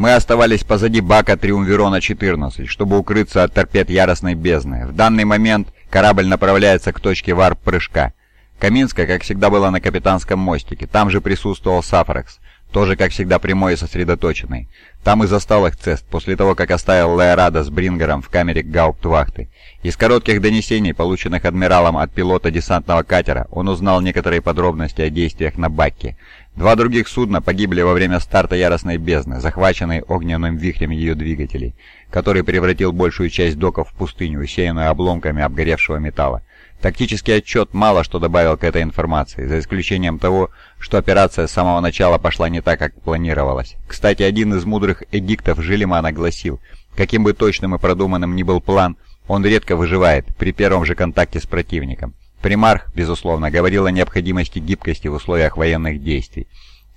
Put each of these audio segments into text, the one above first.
Мы оставались позади бака Триумвирона-14, чтобы укрыться от торпед Яростной Бездны. В данный момент корабль направляется к точке варп-прыжка. Каминская, как всегда, была на капитанском мостике. Там же присутствовал Сафракс, тоже, как всегда, прямой и сосредоточенный. Там и застал их Цест, после того, как оставил Леорада с Брингером в камере гауптвахты. Из коротких донесений, полученных адмиралом от пилота десантного катера, он узнал некоторые подробности о действиях на Бакке. Два других судна погибли во время старта Яростной Бездны, захваченной огненным вихрем ее двигателей, который превратил большую часть доков в пустыню, усеянную обломками обгоревшего металла. Тактический отчет мало что добавил к этой информации, за исключением того, что операция с самого начала пошла не так, как планировалось. Кстати, один из мудрых эдиктов Жилимана гласил, каким бы точным и продуманным ни был план, он редко выживает при первом же контакте с противником. Примарх, безусловно, говорил о необходимости гибкости в условиях военных действий.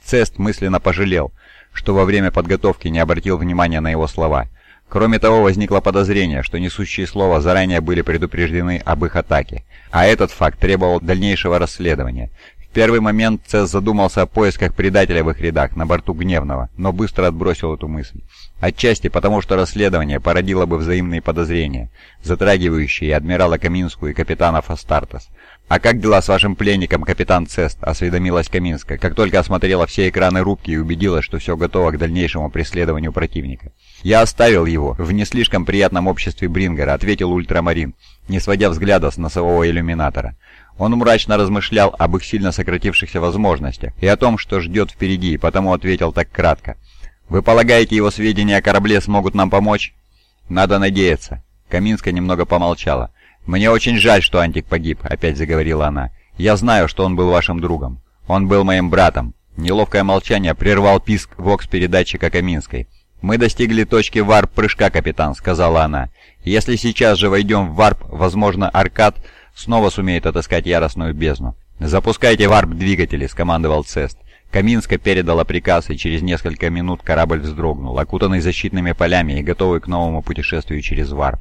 Цест мысленно пожалел, что во время подготовки не обратил внимания на его слова. Кроме того, возникло подозрение, что несущие слова заранее были предупреждены об их атаке, а этот факт требовал дальнейшего расследования. Первый момент Цесс задумался о поисках предателя в их рядах на борту Гневного, но быстро отбросил эту мысль. Отчасти потому, что расследование породило бы взаимные подозрения, затрагивающие адмирала Каминскую и капитана Фастартес. «А как дела с вашим пленником, капитан Цест?» – осведомилась Каминская, как только осмотрела все экраны рубки и убедилась, что все готово к дальнейшему преследованию противника. «Я оставил его в не слишком приятном обществе Брингера», — ответил Ультрамарин, не сводя взгляда с носового иллюминатора. Он мрачно размышлял об их сильно сократившихся возможностях и о том, что ждет впереди, потому ответил так кратко. «Вы полагаете, его сведения о корабле смогут нам помочь?» «Надо надеяться». Каминская немного помолчала. «Мне очень жаль, что Антик погиб», — опять заговорила она. «Я знаю, что он был вашим другом. Он был моим братом». Неловкое молчание прервал писк вокс-передатчика Каминской. «Мы достигли точки варп-прыжка, капитан», — сказала она. «Если сейчас же войдем в варп, возможно, Аркад снова сумеет отыскать яростную бездну». «Запускайте варп-двигатели», — скомандовал Цест. Каминска передала приказ, и через несколько минут корабль вздрогнул, окутанный защитными полями и готовый к новому путешествию через варп.